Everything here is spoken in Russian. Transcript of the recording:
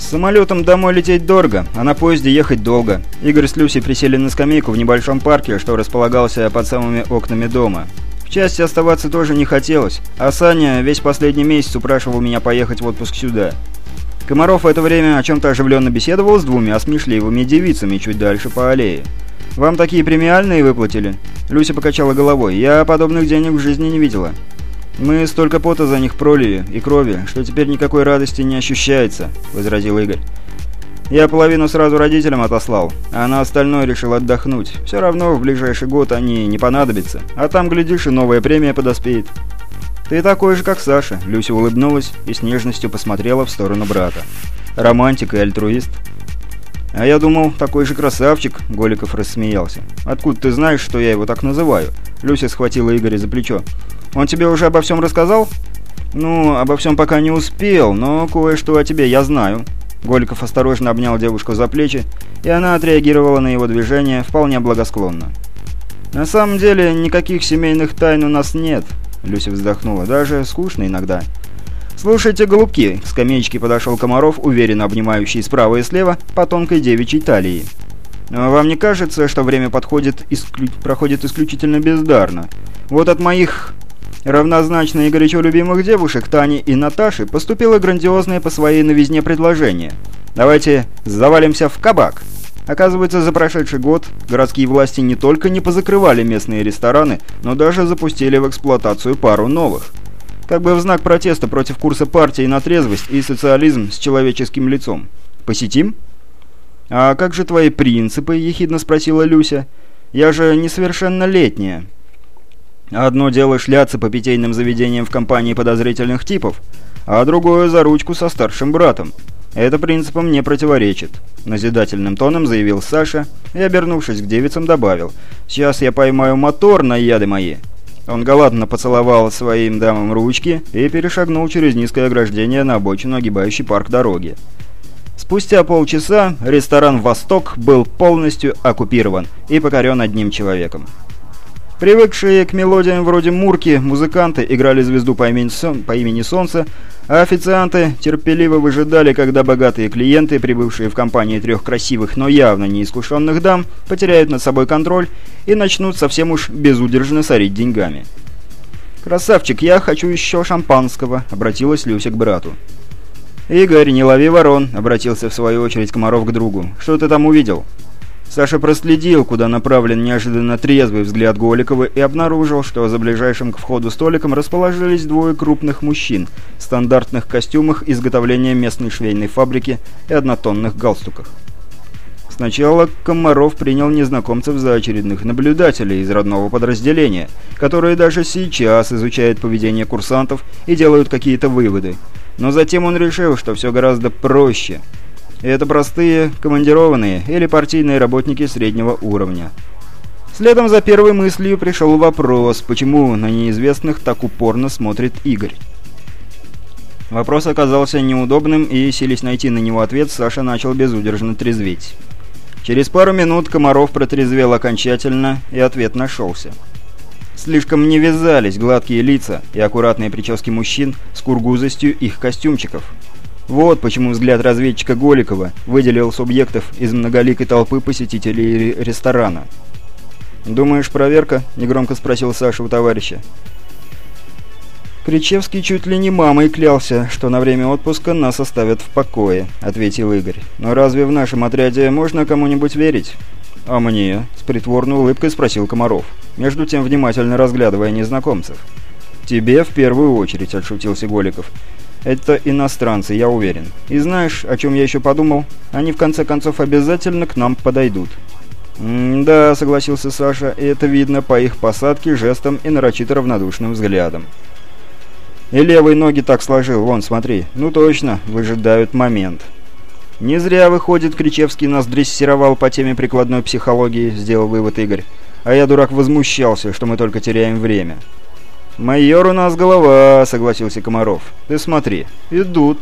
С самолетом домой лететь дорого, а на поезде ехать долго. Игорь с Люси присели на скамейку в небольшом парке, что располагался под самыми окнами дома. В части оставаться тоже не хотелось, а Саня весь последний месяц упрашивал меня поехать в отпуск сюда. Комаров в это время о чем-то оживленно беседовал с двумя смешливыми девицами чуть дальше по аллее. «Вам такие премиальные выплатили?» Люся покачала головой. «Я подобных денег в жизни не видела». «Мы столько пота за них пролили и крови, что теперь никакой радости не ощущается», — возразил Игорь. «Я половину сразу родителям отослал, а на остальное решил отдохнуть. Все равно в ближайший год они не понадобятся, а там, глядишь, и новая премия подоспеет». «Ты такой же, как Саша», — Люся улыбнулась и с нежностью посмотрела в сторону брата. «Романтик и альтруист». «А я думал, такой же красавчик», — Голиков рассмеялся. «Откуда ты знаешь, что я его так называю?» Люся схватила Игоря за плечо. «Он тебе уже обо всем рассказал?» «Ну, обо всем пока не успел, но кое-что о тебе я знаю». Голиков осторожно обнял девушку за плечи, и она отреагировала на его движение вполне благосклонно. «На самом деле, никаких семейных тайн у нас нет», Люся вздохнула. «Даже скучно иногда». «Слушайте, голубки!» — к скамеечке подошел Комаров, уверенно обнимающий справа и слева по тонкой девичьей талии. «Вам не кажется, что время подходит исклю... проходит исключительно бездарно? Вот от моих равнозначно и горячо любимых девушек Тани и Наташи поступило грандиозное по своей новизне предложение. Давайте завалимся в кабак!» Оказывается, за прошедший год городские власти не только не позакрывали местные рестораны, но даже запустили в эксплуатацию пару новых. Как бы в знак протеста против курса партии на трезвость и социализм с человеческим лицом. Посетим? «А как же твои принципы?» – ехидно спросила Люся. «Я же несовершеннолетняя». «Одно дело шляться по питейным заведениям в компании подозрительных типов, а другое за ручку со старшим братом. Это принципам не противоречит», — назидательным тоном заявил Саша и, обернувшись к девицам, добавил. «Сейчас я поймаю мотор на яды мои». Он галантно поцеловал своим дамам ручки и перешагнул через низкое ограждение на обочину, огибающий парк дороги. Спустя полчаса ресторан «Восток» был полностью оккупирован и покорен одним человеком. Привыкшие к мелодиям вроде «Мурки» музыканты играли звезду по имени, Сон, по имени Солнце, а официанты терпеливо выжидали, когда богатые клиенты, прибывшие в компании трех красивых, но явно неискушенных дам, потеряют над собой контроль и начнут совсем уж безудержно сорить деньгами. «Красавчик, я хочу еще шампанского», — обратилась Люся к брату. «Игорь, не лови ворон», — обратился в свою очередь Комаров к другу. «Что ты там увидел?» Саша проследил, куда направлен неожиданно трезвый взгляд Голикова и обнаружил, что за ближайшим к входу столиком расположились двое крупных мужчин в стандартных костюмах изготовления местной швейной фабрики и однотонных галстуках. Сначала Комаров принял незнакомцев за очередных наблюдателей из родного подразделения, которые даже сейчас изучают поведение курсантов и делают какие-то выводы. Но затем он решил, что все гораздо проще – это простые, командированные или партийные работники среднего уровня. Следом за первой мыслью пришел вопрос, почему на неизвестных так упорно смотрит Игорь. Вопрос оказался неудобным, и, сились найти на него ответ, Саша начал безудержно трезветь. Через пару минут Комаров протрезвел окончательно, и ответ нашелся. Слишком не вязались гладкие лица и аккуратные прически мужчин с кургузостью их костюмчиков. Вот почему взгляд разведчика Голикова выделил субъектов из многоликой толпы посетителей ресторана. «Думаешь, проверка?» – негромко спросил Саша у товарища. «Кричевский чуть ли не мамой клялся, что на время отпуска нас оставят в покое», — ответил Игорь. «Но разве в нашем отряде можно кому-нибудь верить?» «А мне?» — с притворной улыбкой спросил Комаров, между тем внимательно разглядывая незнакомцев. «Тебе в первую очередь», — отшутился Голиков. Это иностранцы, я уверен. И знаешь, о чем я еще подумал? Они в конце концов обязательно к нам подойдут. «Да», — согласился Саша, — и это видно по их посадке, жестам и нарочито равнодушным взглядом. «И левые ноги так сложил, вон, смотри. Ну точно, выжидают момент». «Не зря, выходит, Кричевский нас дрессировал по теме прикладной психологии», — сделал вывод Игорь. «А я, дурак, возмущался, что мы только теряем время». «Майор у нас голова», — согласился Комаров. «Ты смотри, идут».